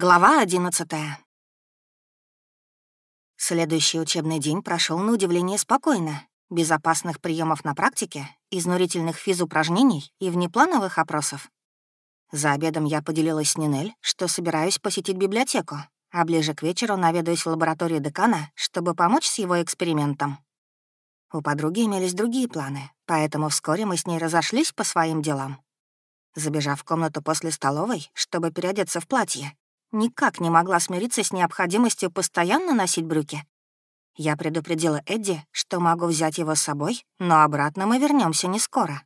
Глава одиннадцатая. Следующий учебный день прошел на удивление спокойно. Без опасных приемов на практике, изнурительных физупражнений и внеплановых опросов. За обедом я поделилась с Нинель, что собираюсь посетить библиотеку, а ближе к вечеру наведаюсь в лабораторию декана, чтобы помочь с его экспериментом. У подруги имелись другие планы, поэтому вскоре мы с ней разошлись по своим делам. Забежав в комнату после столовой, чтобы переодеться в платье, никак не могла смириться с необходимостью постоянно носить брюки. Я предупредила Эдди, что могу взять его с собой, но обратно мы вернемся не скоро.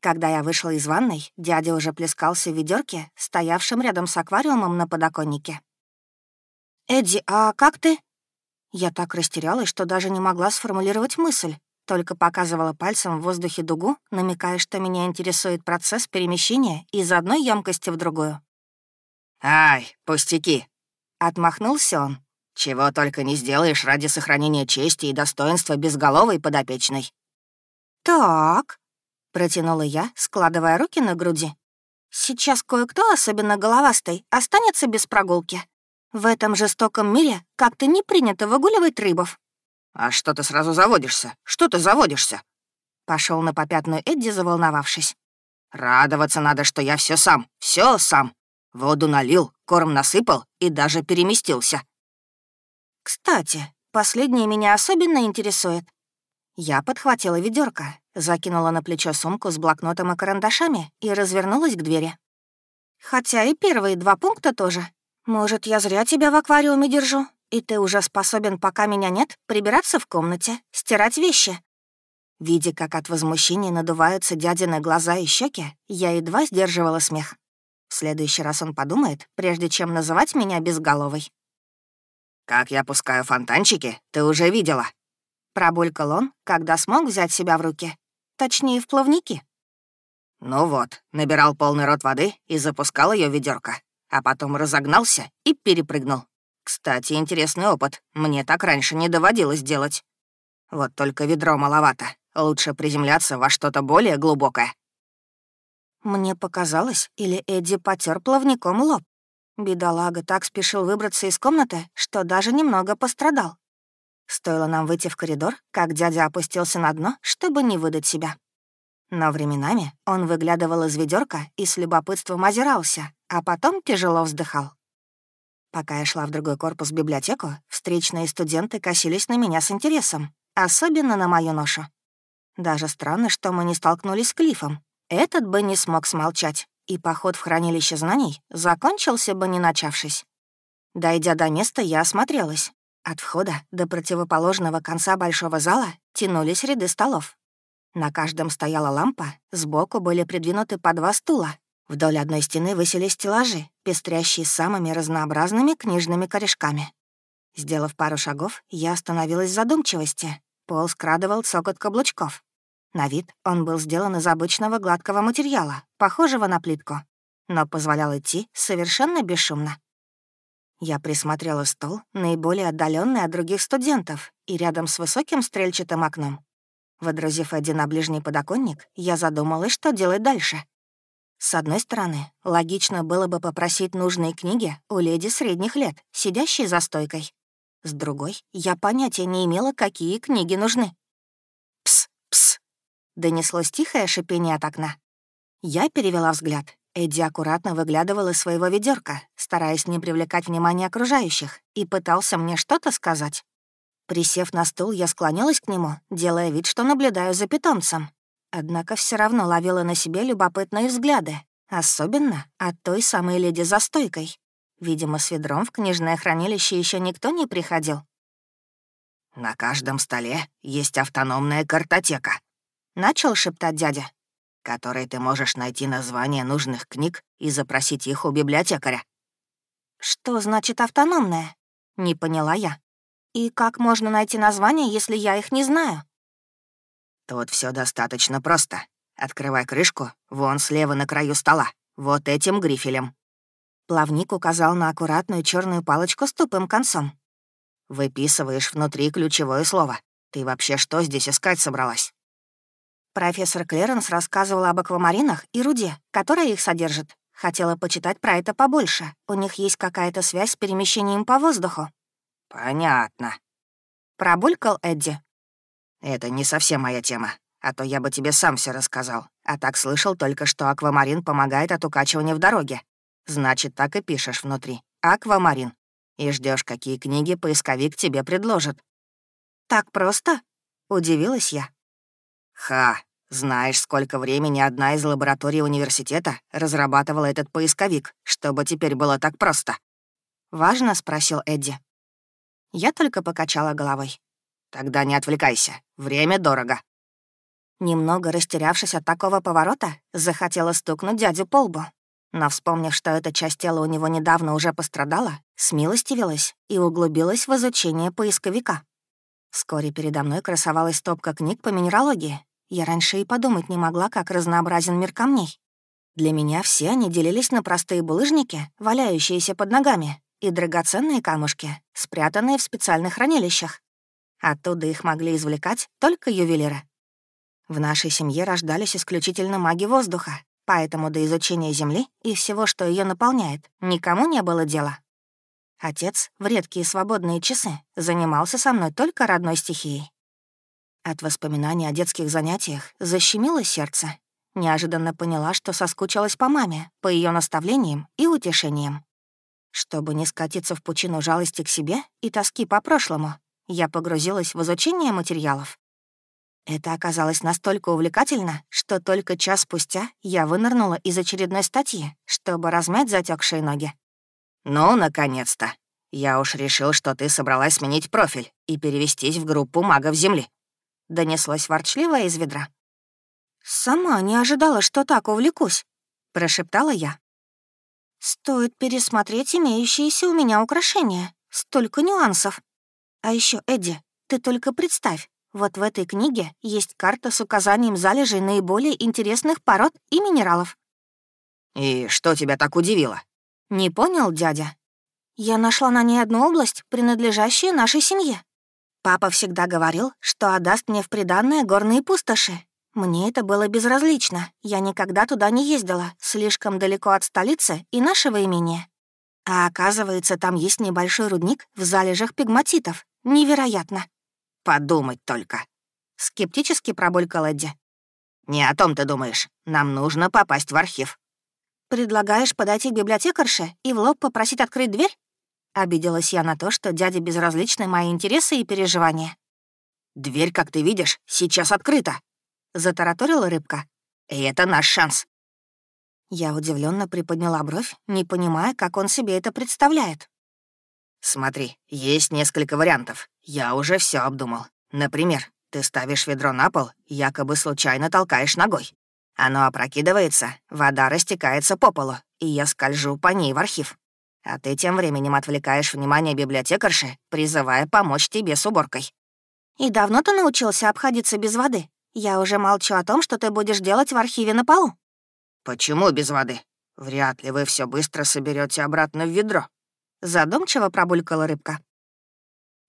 Когда я вышла из ванной, дядя уже плескался в ведерке, стоявшем рядом с аквариумом на подоконнике. «Эдди, а как ты?» Я так растерялась, что даже не могла сформулировать мысль, только показывала пальцем в воздухе дугу, намекая, что меня интересует процесс перемещения из одной емкости в другую. «Ай, пустяки!» — отмахнулся он. «Чего только не сделаешь ради сохранения чести и достоинства безголовой подопечной». «Так», — протянула я, складывая руки на груди. «Сейчас кое-кто, особенно головастый, останется без прогулки. В этом жестоком мире как-то не принято выгуливать рыбов». «А что ты сразу заводишься? Что ты заводишься?» Пошел на попятную Эдди, заволновавшись. «Радоваться надо, что я все сам, все сам. Воду налил, корм насыпал и даже переместился. Кстати, последнее меня особенно интересует. Я подхватила ведерко, закинула на плечо сумку с блокнотом и карандашами и развернулась к двери. Хотя и первые два пункта тоже. Может, я зря тебя в аквариуме держу, и ты уже способен, пока меня нет, прибираться в комнате, стирать вещи. Видя, как от возмущения надуваются дядины глаза и щеки, я едва сдерживала смех. В следующий раз он подумает, прежде чем называть меня безголовой. «Как я пускаю фонтанчики, ты уже видела». Пробулькал он, когда смог взять себя в руки. Точнее, в плавники. Ну вот, набирал полный рот воды и запускал ее ведерко, а потом разогнался и перепрыгнул. Кстати, интересный опыт. Мне так раньше не доводилось делать. Вот только ведро маловато. Лучше приземляться во что-то более глубокое. Мне показалось, или Эдди потер плавником лоб. Бедолага так спешил выбраться из комнаты, что даже немного пострадал. Стоило нам выйти в коридор, как дядя опустился на дно, чтобы не выдать себя. Но временами он выглядывал из ведерка и с любопытством озирался, а потом тяжело вздыхал. Пока я шла в другой корпус библиотеку, встречные студенты косились на меня с интересом, особенно на мою ношу. Даже странно, что мы не столкнулись с Клифом, этот бы не смог смолчать, и поход в хранилище знаний закончился бы не начавшись. Дойдя до места, я осмотрелась. От входа до противоположного конца большого зала тянулись ряды столов. На каждом стояла лампа, сбоку были придвинуты по два стула. Вдоль одной стены высились стеллажи, пестрящие самыми разнообразными книжными корешками. Сделав пару шагов, я остановилась в задумчивости. Пол скрадывал цокот каблучков. На вид он был сделан из обычного гладкого материала, похожего на плитку, но позволял идти совершенно бесшумно. Я присмотрела стол, наиболее отдаленный от других студентов, и рядом с высоким стрельчатым окном. Водрузив один на ближний подоконник, я задумалась, что делать дальше. С одной стороны, логично было бы попросить нужные книги у леди средних лет, сидящей за стойкой. С другой, я понятия не имела, какие книги нужны. Донеслось тихое шипение от окна. Я перевела взгляд. Эдди аккуратно выглядывал из своего ведерка, стараясь не привлекать внимания окружающих, и пытался мне что-то сказать. Присев на стул, я склонилась к нему, делая вид, что наблюдаю за питомцем. Однако все равно ловила на себе любопытные взгляды, особенно от той самой леди за стойкой. Видимо, с ведром в книжное хранилище еще никто не приходил. «На каждом столе есть автономная картотека», Начал шептать дядя. «Которой ты можешь найти название нужных книг и запросить их у библиотекаря». «Что значит автономная?» Не поняла я. «И как можно найти название, если я их не знаю?» «Тут все достаточно просто. Открывай крышку, вон слева на краю стола, вот этим грифелем». Плавник указал на аккуратную черную палочку с тупым концом. «Выписываешь внутри ключевое слово. Ты вообще что здесь искать собралась?» Профессор Клеренс рассказывал об аквамаринах и руде, которая их содержит. Хотела почитать про это побольше. У них есть какая-то связь с перемещением по воздуху». «Понятно», — пробулькал Эдди. «Это не совсем моя тема, а то я бы тебе сам все рассказал. А так слышал только, что аквамарин помогает от укачивания в дороге. Значит, так и пишешь внутри. Аквамарин. И ждешь, какие книги поисковик тебе предложит». «Так просто?» — удивилась я. «Ха, знаешь, сколько времени одна из лабораторий университета разрабатывала этот поисковик, чтобы теперь было так просто?» «Важно?» — спросил Эдди. Я только покачала головой. «Тогда не отвлекайся. Время дорого». Немного растерявшись от такого поворота, захотела стукнуть дядю по лбу. Но, вспомнив, что эта часть тела у него недавно уже пострадала, смилостивилась и углубилась в изучение поисковика. Вскоре передо мной красовалась стопка книг по минералогии. Я раньше и подумать не могла, как разнообразен мир камней. Для меня все они делились на простые булыжники, валяющиеся под ногами, и драгоценные камушки, спрятанные в специальных хранилищах. Оттуда их могли извлекать только ювелиры. В нашей семье рождались исключительно маги воздуха, поэтому до изучения Земли и всего, что ее наполняет, никому не было дела. Отец в редкие свободные часы занимался со мной только родной стихией. От воспоминаний о детских занятиях защемило сердце. Неожиданно поняла, что соскучилась по маме, по ее наставлениям и утешениям. Чтобы не скатиться в пучину жалости к себе и тоски по прошлому, я погрузилась в изучение материалов. Это оказалось настолько увлекательно, что только час спустя я вынырнула из очередной статьи, чтобы размять затекшие ноги. «Ну, наконец-то! Я уж решил, что ты собралась сменить профиль и перевестись в группу магов Земли», — донеслось ворчливо из ведра. «Сама не ожидала, что так увлекусь», — прошептала я. Стоит пересмотреть имеющиеся у меня украшения. Столько нюансов. А еще, Эдди, ты только представь, вот в этой книге есть карта с указанием залежей наиболее интересных пород и минералов. «И что тебя так удивило?» «Не понял, дядя. Я нашла на ней одну область, принадлежащую нашей семье. Папа всегда говорил, что отдаст мне в приданное горные пустоши, мне это было безразлично. Я никогда туда не ездила, слишком далеко от столицы и нашего имения. А оказывается, там есть небольшой рудник в залежах пигматитов. Невероятно. Подумать только. Скептически пробулькал Эдди. «Не о том ты думаешь. Нам нужно попасть в архив». «Предлагаешь подойти к библиотекарше и в лоб попросить открыть дверь?» Обиделась я на то, что дяде безразличны мои интересы и переживания. «Дверь, как ты видишь, сейчас открыта затараторила рыбка. «И это наш шанс». Я удивленно приподняла бровь, не понимая, как он себе это представляет. «Смотри, есть несколько вариантов. Я уже все обдумал. Например, ты ставишь ведро на пол, якобы случайно толкаешь ногой. Оно опрокидывается, вода растекается по полу, и я скольжу по ней в архив. А ты тем временем отвлекаешь внимание библиотекарши, призывая помочь тебе с уборкой. «И давно ты научился обходиться без воды?» Я уже молчу о том, что ты будешь делать в архиве на полу. Почему без воды? Вряд ли вы все быстро соберете обратно в ведро. Задумчиво пробулькала рыбка.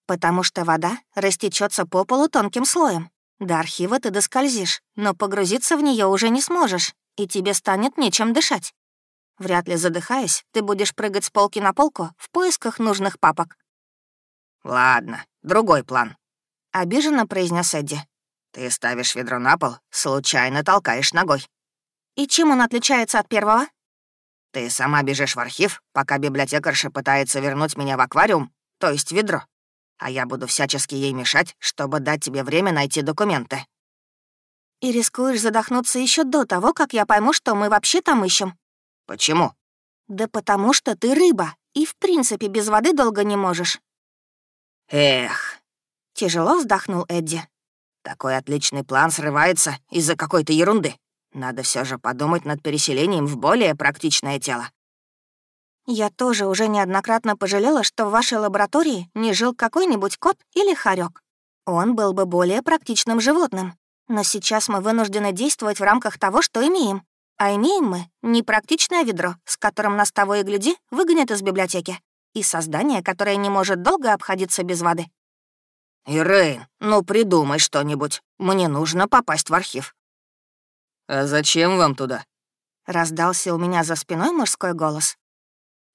Потому что вода растечется по полу тонким слоем. До архива ты доскользишь, но погрузиться в нее уже не сможешь, и тебе станет нечем дышать. Вряд ли задыхаясь, ты будешь прыгать с полки на полку в поисках нужных папок. «Ладно, другой план», — обиженно произнес Эдди. Ты ставишь ведро на пол, случайно толкаешь ногой. И чем он отличается от первого? Ты сама бежишь в архив, пока библиотекарша пытается вернуть меня в аквариум, то есть ведро. А я буду всячески ей мешать, чтобы дать тебе время найти документы. И рискуешь задохнуться еще до того, как я пойму, что мы вообще там ищем. Почему? Да потому что ты рыба, и в принципе без воды долго не можешь. Эх. Тяжело вздохнул Эдди. Такой отличный план срывается из-за какой-то ерунды. Надо все же подумать над переселением в более практичное тело. Я тоже уже неоднократно пожалела, что в вашей лаборатории не жил какой-нибудь кот или хорек. Он был бы более практичным животным. Но сейчас мы вынуждены действовать в рамках того, что имеем. А имеем мы непрактичное ведро, с которым нас того и гляди выгонят из библиотеки, и создание, которое не может долго обходиться без воды. «Ирейн, ну придумай что-нибудь. Мне нужно попасть в архив». «А зачем вам туда?» Раздался у меня за спиной мужской голос.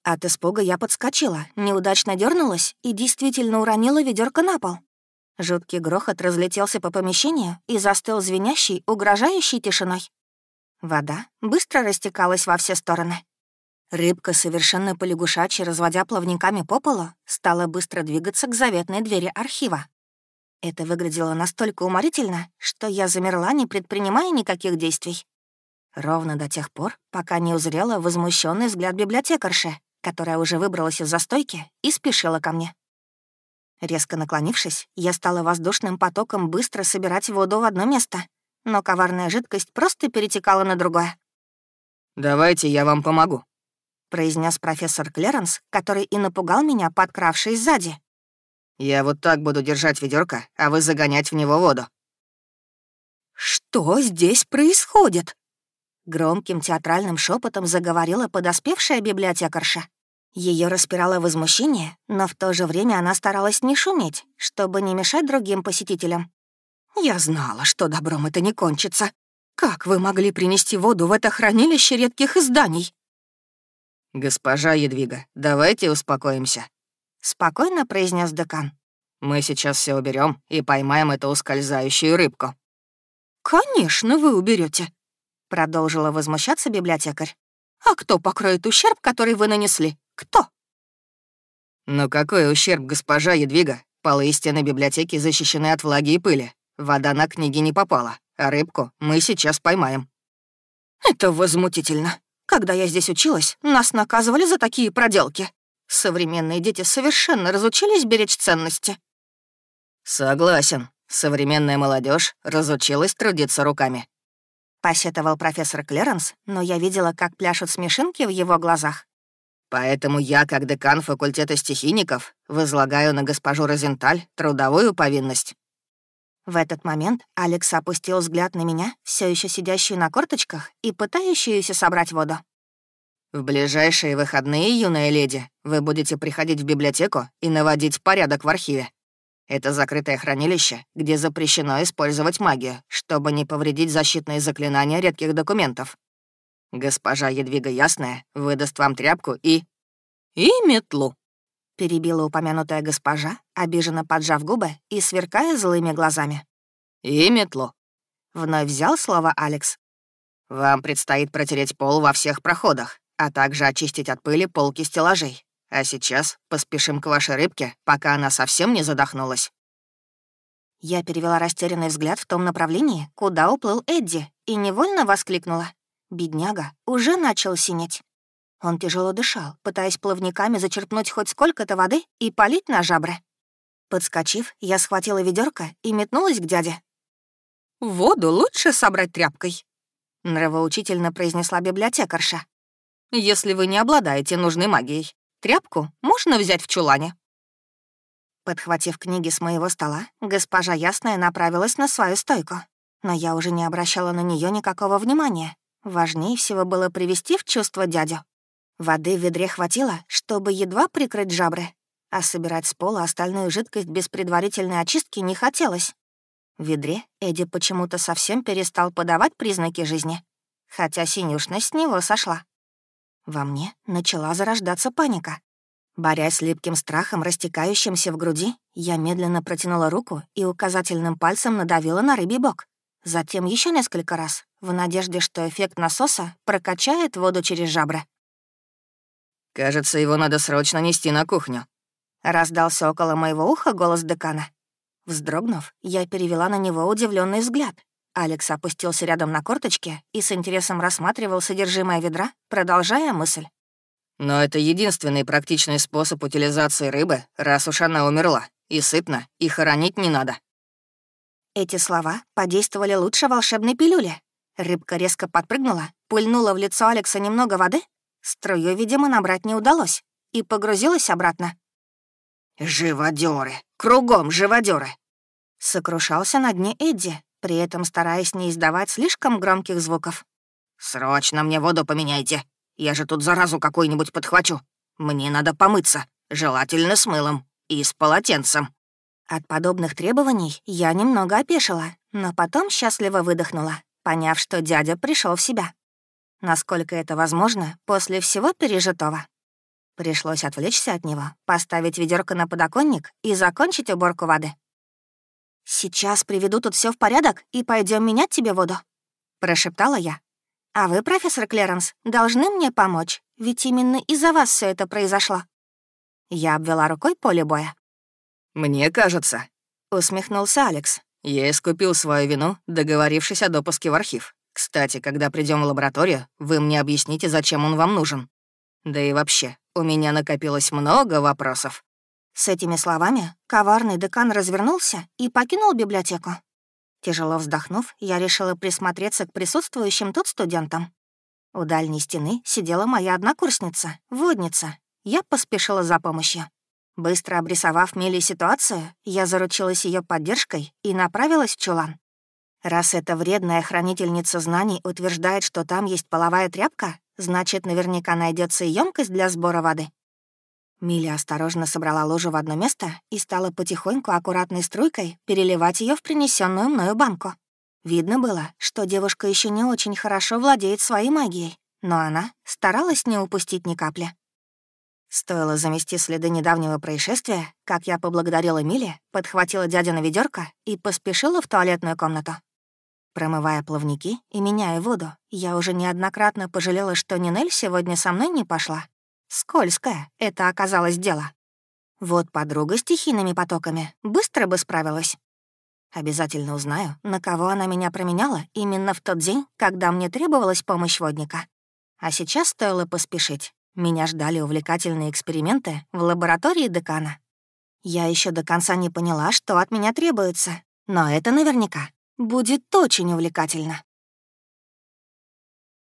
От испуга я подскочила, неудачно дернулась и действительно уронила ведерко на пол. Жуткий грохот разлетелся по помещению и застыл звенящей, угрожающей тишиной. Вода быстро растекалась во все стороны. Рыбка, совершенно полягушачьи, разводя плавниками по полу, стала быстро двигаться к заветной двери архива. Это выглядело настолько уморительно, что я замерла, не предпринимая никаких действий. Ровно до тех пор, пока не узрела возмущенный взгляд библиотекарши, которая уже выбралась из застойки и спешила ко мне. Резко наклонившись, я стала воздушным потоком быстро собирать воду в одно место, но коварная жидкость просто перетекала на другое. «Давайте я вам помогу», — произнес профессор Клеренс, который и напугал меня, подкравшись сзади. «Я вот так буду держать ведерко, а вы загонять в него воду». «Что здесь происходит?» Громким театральным шепотом заговорила подоспевшая библиотекарша. Ее распирало возмущение, но в то же время она старалась не шуметь, чтобы не мешать другим посетителям. «Я знала, что добром это не кончится. Как вы могли принести воду в это хранилище редких изданий?» «Госпожа Едвига, давайте успокоимся», — спокойно произнес декан. «Мы сейчас все уберем и поймаем эту ускользающую рыбку». «Конечно, вы уберете, Продолжила возмущаться библиотекарь. «А кто покроет ущерб, который вы нанесли? Кто?» «Ну какой ущерб, госпожа Едвига? Полы и стены библиотеки защищены от влаги и пыли. Вода на книги не попала, а рыбку мы сейчас поймаем». «Это возмутительно. Когда я здесь училась, нас наказывали за такие проделки. Современные дети совершенно разучились беречь ценности». «Согласен. Современная молодежь разучилась трудиться руками. Посетовал профессор Клеренс, но я видела, как пляшут смешинки в его глазах. «Поэтому я, как декан факультета стихийников, возлагаю на госпожу Розенталь трудовую повинность». В этот момент Алекс опустил взгляд на меня, все еще сидящую на корточках и пытающуюся собрать воду. «В ближайшие выходные, юная леди, вы будете приходить в библиотеку и наводить порядок в архиве. Это закрытое хранилище, где запрещено использовать магию, чтобы не повредить защитные заклинания редких документов. Госпожа Едвига Ясная выдаст вам тряпку и... И метлу. Перебила упомянутая госпожа, обиженно поджав губы и сверкая злыми глазами. И метлу. Вновь взял слово Алекс. Вам предстоит протереть пол во всех проходах, а также очистить от пыли полки стеллажей. А сейчас поспешим к вашей рыбке, пока она совсем не задохнулась». Я перевела растерянный взгляд в том направлении, куда уплыл Эдди, и невольно воскликнула. Бедняга уже начал синеть. Он тяжело дышал, пытаясь плавниками зачерпнуть хоть сколько-то воды и полить на жабры. Подскочив, я схватила ведерко и метнулась к дяде. «Воду лучше собрать тряпкой», — нравоучительно произнесла библиотекарша. «Если вы не обладаете нужной магией. Тряпку можно взять в чулане?» Подхватив книги с моего стола, госпожа Ясная направилась на свою стойку. Но я уже не обращала на нее никакого внимания. Важнее всего было привести в чувство дядю. Воды в ведре хватило, чтобы едва прикрыть жабры, а собирать с пола остальную жидкость без предварительной очистки не хотелось. В ведре Эдди почему-то совсем перестал подавать признаки жизни, хотя синюшность с него сошла. Во мне начала зарождаться паника. Борясь с липким страхом, растекающимся в груди, я медленно протянула руку и указательным пальцем надавила на рыбий бок. Затем еще несколько раз, в надежде, что эффект насоса прокачает воду через жабры. «Кажется, его надо срочно нести на кухню», — раздался около моего уха голос декана. Вздрогнув, я перевела на него удивленный взгляд Алекс опустился рядом на корточке и с интересом рассматривал содержимое ведра, продолжая мысль. «Но это единственный практичный способ утилизации рыбы, раз уж она умерла. И сытно, и хоронить не надо». Эти слова подействовали лучше волшебной пилюли. Рыбка резко подпрыгнула, пульнула в лицо Алекса немного воды, струю, видимо, набрать не удалось, и погрузилась обратно. «Живодёры! Кругом живодёры!» Сокрушался на дне Эдди, при этом стараясь не издавать слишком громких звуков. «Срочно мне воду поменяйте. Я же тут заразу какую-нибудь подхвачу. Мне надо помыться, желательно с мылом и с полотенцем». От подобных требований я немного опешила, но потом счастливо выдохнула, поняв, что дядя пришел в себя. Насколько это возможно после всего пережитого. Пришлось отвлечься от него, поставить ведерко на подоконник и закончить уборку воды. «Сейчас приведу тут все в порядок и пойдем менять тебе воду», — прошептала я. «А вы, профессор Клеренс, должны мне помочь, ведь именно из-за вас все это произошло». Я обвела рукой поле боя. «Мне кажется», — усмехнулся Алекс. «Я искупил свою вину, договорившись о допуске в архив. Кстати, когда придем в лабораторию, вы мне объясните, зачем он вам нужен. Да и вообще, у меня накопилось много вопросов». С этими словами коварный декан развернулся и покинул библиотеку. Тяжело вздохнув, я решила присмотреться к присутствующим тут студентам. У дальней стены сидела моя однокурсница, водница. Я поспешила за помощью. Быстро обрисовав Миле ситуацию, я заручилась ее поддержкой и направилась в чулан. Раз эта вредная хранительница знаний утверждает, что там есть половая тряпка, значит, наверняка найдется и емкость для сбора воды. Миля осторожно собрала ложу в одно место и стала потихоньку аккуратной струйкой переливать ее в принесенную мною банку. Видно было, что девушка еще не очень хорошо владеет своей магией, но она старалась не упустить ни капли. Стоило замести следы недавнего происшествия, как я поблагодарила Миле, подхватила дядя на ведерко и поспешила в туалетную комнату. Промывая плавники и меняя воду, я уже неоднократно пожалела, что Нинель сегодня со мной не пошла. Скользкое это оказалось дело. Вот подруга стихийными потоками быстро бы справилась. Обязательно узнаю, на кого она меня променяла именно в тот день, когда мне требовалась помощь водника. А сейчас стоило поспешить. Меня ждали увлекательные эксперименты в лаборатории декана. Я еще до конца не поняла, что от меня требуется, но это наверняка будет очень увлекательно.